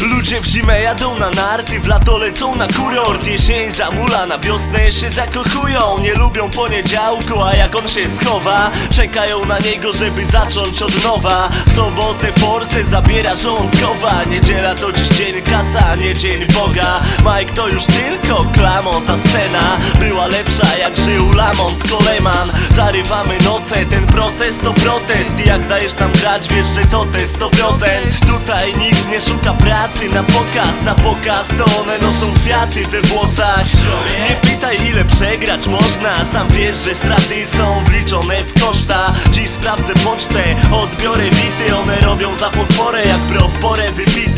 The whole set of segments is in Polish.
Ludzie w zimę jadą na narty, w lato lecą na kurort. Jesień zamula, na wiosnę się zakochują Nie lubią poniedziałku, a jak on się schowa Czekają na niego, żeby zacząć od nowa. W sobotę force zabiera żołądkowa Niedziela to dziś dzień kaca, nie dzień Boga. Mike to już tylko klamon, ta scena Była lepsza jak żył Lamont Coleman. Zarywamy noce, ten proces to protest jak dajesz nam grać, wiesz, że to te 100% Tutaj nikt nie szuka pracy na pokaz Na pokaz to one noszą kwiaty we włosach. Nie pytaj ile przegrać można Sam wiesz, że straty są wliczone w koszta. Dziś sprawdzę pocztę, odbiorę bity One robią za potworę jak bro w porę wypity. Nie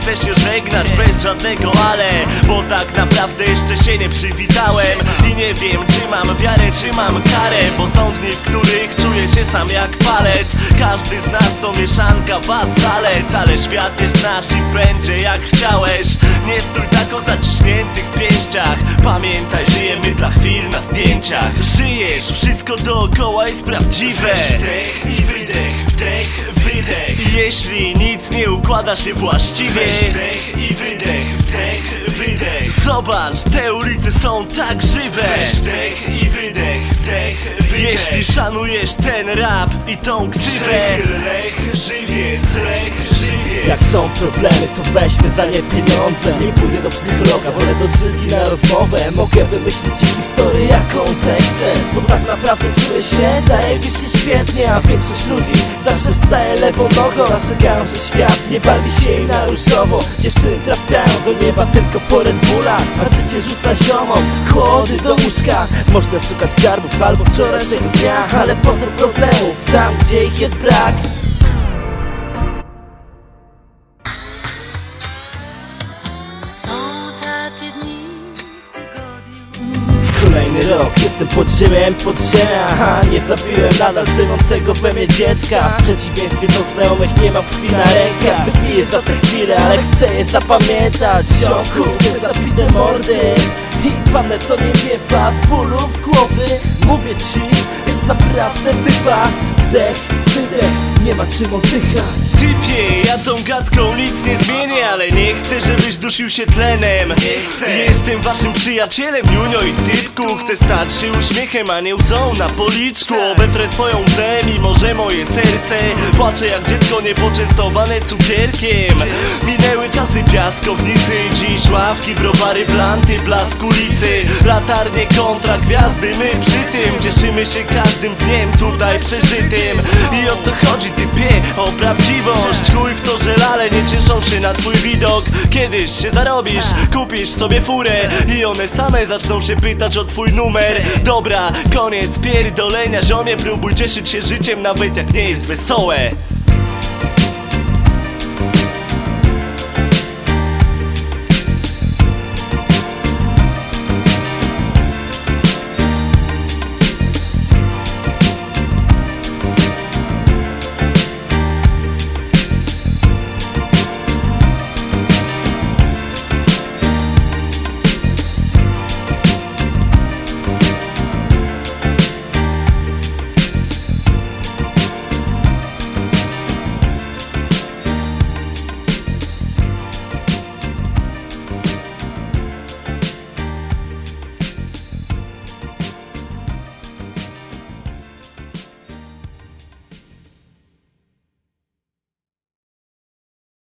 chcę się żegnać bez żadnego ale Bo tak naprawdę jeszcze się nie przywitałem. I nie wiem czy mam wiarę, czy mam karę Bo są dni, w których czuję się sam jak palec. Każdy z nas to mieszanka wad zalet Ale świat jest nasz i będzie jak chciałeś. Nie stój tak o zaciśniętych pięściach. Pamiętaj, żyjemy dla chwil na zdjęciach. Żyjesz, wszystko dookoła jest prawdziwe. Wdech i wydech, wdech, wydech. Jeśli nic nie układa się właściwie Wdech i wydech, wdech, wydech. Zobacz, te ulice są tak żywe. Wdech i wydech, wdech, wydech. Jeśli szanujesz ten rap i tą ksywę lech, żywiec, lech, żywiec Jak są problemy, to weźmy za nie pieniądze. Nie pójdę do psychologa, wolę do drzwi na rozmowę. Mogę wymyślić historię, jaką zechcesz Bo tak naprawdę czuję się zajebiście świetnie A większość ludzi zawsze wstaje lewą nogą Narzekają, że świat nie barwi się jej na różowo. Dziewczyny trafiają do nieba tylko po Red Bullach A życie rzuca ziomom kłody do łóżka. Można szukać skarbów albo wczorajszego dnia Ale po co problemów tam, gdzie ich jest brak Kolejny rok, jestem podziemiem podziemia Aha, nie zabiłem nadal żyjącego we mnie dziecka. W przeciwieństwie do znajomych nie mam krwi na rękach. Wypiję za te chwile, ale chcę je zapamiętać. Ziomku, chcę zapite mordy. I panę co nie miewa bólu w głowy. Mówię ci, jest naprawdę wypas. Wdech, wydech, nie ma czym oddychać. Typie, ja tą gadką nic nie zmienię Ale nie chcę, żebyś dusił się tlenem. Nie chcę. Jestem waszym przyjacielem, Junio i Typku. Chcę stać się uśmiechem, a nie łzą na policzku. Obetrę twoją łzę, mimo że moje serce Płaczę jak dziecko niepoczęstowane cukierkiem. Minęły czasy piaskownicy Dziś ławki, browary, planty, blask ulicy. Latarnie kontra gwiazdy, my przy tym Cieszymy się każdym dniem tutaj przeżytym. I o to chodzi typie, o prawdziwość. Chuj w to, że lale nie cieszą się na twój widok. Kiedyś się zarobisz, kupisz sobie furę I one same zaczną się pytać o twój numer. Dobra, koniec pierdolenia ziomie Próbuj cieszyć się życiem nawet jak nie jest wesołe